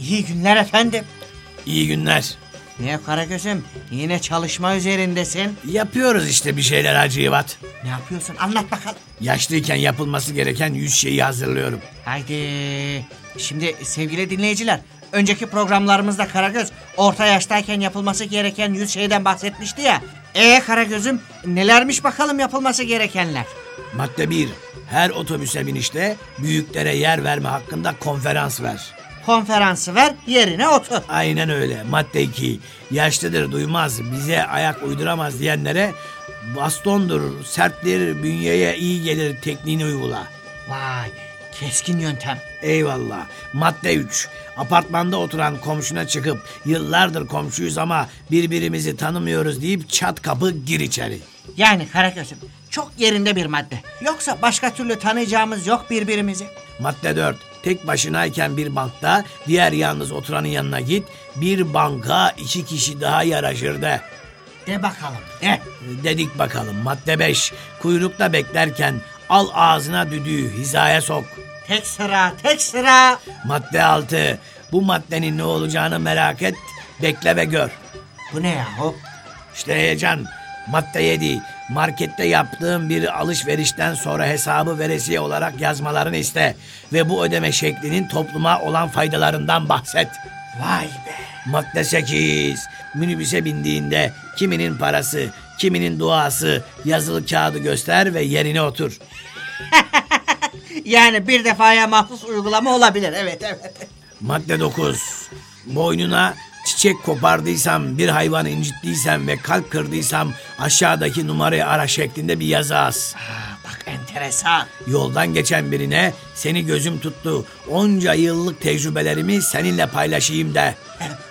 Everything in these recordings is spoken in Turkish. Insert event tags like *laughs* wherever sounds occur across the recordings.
İyi günler efendim. İyi günler. Niye Karagöz'üm? Yine çalışma üzerindesin. Yapıyoruz işte bir şeyler Hacı Ne yapıyorsun? Anlat bakalım. Yaşlıyken yapılması gereken yüz şeyi hazırlıyorum. Haydi. Şimdi sevgili dinleyiciler, önceki programlarımızda Karagöz orta yaştayken yapılması gereken yüz şeyden bahsetmişti ya. E Karagöz'üm nelermiş bakalım yapılması gerekenler? Madde 1. Her otobüse binişte büyüklere yer verme hakkında konferans ver. Konferansı ver, yerine otur. Aynen öyle. Madde 2. Yaşlıdır duymaz, bize ayak uyduramaz diyenlere bastondur, serttir, bünyeye iyi gelir tekniğini uygula. Vay, keskin yöntem. Eyvallah. Madde 3. Apartmanda oturan komşuna çıkıp yıllardır komşuyuz ama birbirimizi tanımıyoruz deyip çat kapı gir içeri. Yani Karagöz'üm çok yerinde bir madde. Yoksa başka türlü tanıyacağımız yok birbirimizi. Madde 4. Tek başınayken bir bankta diğer yalnız oturanın yanına git. Bir banka iki kişi daha yaraşır de. Bakalım, de. Dedik bakalım. Madde 5. Kuyrukta beklerken al ağzına düdüğü hizaya sok. Tek sıra, tek sıra. Madde 6. Bu maddenin ne olacağını merak et. Bekle ve gör. Bu ne yahu? İşte heyecan. Madde 7. Markette yaptığın bir alışverişten sonra hesabı veresiye olarak yazmalarını iste. Ve bu ödeme şeklinin topluma olan faydalarından bahset. Vay be. Madde 8. Minibüse bindiğinde kiminin parası, kiminin duası yazılı kağıdı göster ve yerine otur. *laughs* Yani bir defaya mahsus uygulama olabilir. Evet, evet. Madde 9. Boynuna çiçek kopardıysam, bir hayvanı incittiysem ve kalp kırdıysam aşağıdaki numarayı ara şeklinde bir yazı az. Aa, bak enteresan. Yoldan geçen birine seni gözüm tuttu. Onca yıllık tecrübelerimi seninle paylaşayım de.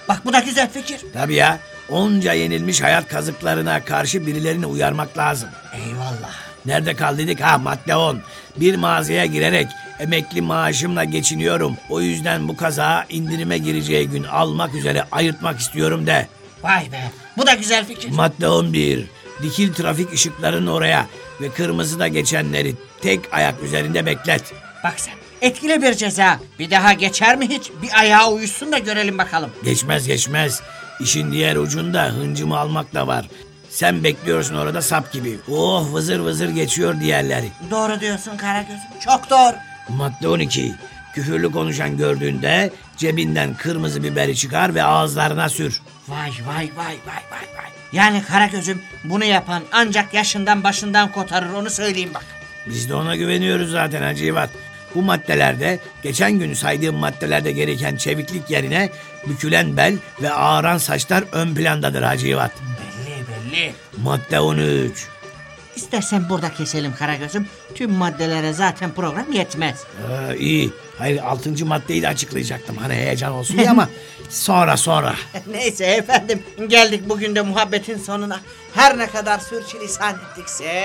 Bak bu da güzel fikir. Tabii ya onca yenilmiş hayat kazıklarına karşı birilerini uyarmak lazım. Eyvallah. Nerede kaldıydık? Ha madde 10. Bir mağazaya girerek emekli maaşımla geçiniyorum. O yüzden bu kaza indirime gireceği gün almak üzere ayırtmak istiyorum de. Vay be. Bu da güzel fikir. Madde 11. Dikil trafik ışıklarının oraya ve kırmızıda geçenleri tek ayak üzerinde beklet. Bak sen. Etkili bir ceza. Bir daha geçer mi hiç? Bir ayağa uyuşsun da görelim bakalım. Geçmez geçmez. İşin diğer ucunda hıncımı almak da var. Sen bekliyorsun orada sap gibi. Oh vızır vızır geçiyor diğerleri. Doğru diyorsun Karagöz'üm. Çok doğru. Madde 12. Küfürlü konuşan gördüğünde cebinden kırmızı biberi çıkar ve ağızlarına sür. Vay vay vay vay vay vay. Yani Karagöz'üm bunu yapan ancak yaşından başından kotarır onu söyleyeyim bak. Biz de ona güveniyoruz zaten Hacı İvat. Bu maddelerde geçen gün saydığım maddelerde gereken çeviklik yerine bükülen bel ve ağıran saçlar ön plandadır Hacı İvat. Belli belli. Madde 13. İstersen burada keselim Karagöz'üm. Tüm maddelere zaten program yetmez. Ee, iyi. Hayır altıncı maddeyi de açıklayacaktım. Hani heyecan olsun diye ama *laughs* sonra sonra. Neyse efendim geldik bugün de muhabbetin sonuna. Her ne kadar sürçülisan ettikse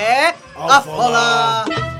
Affola. affola.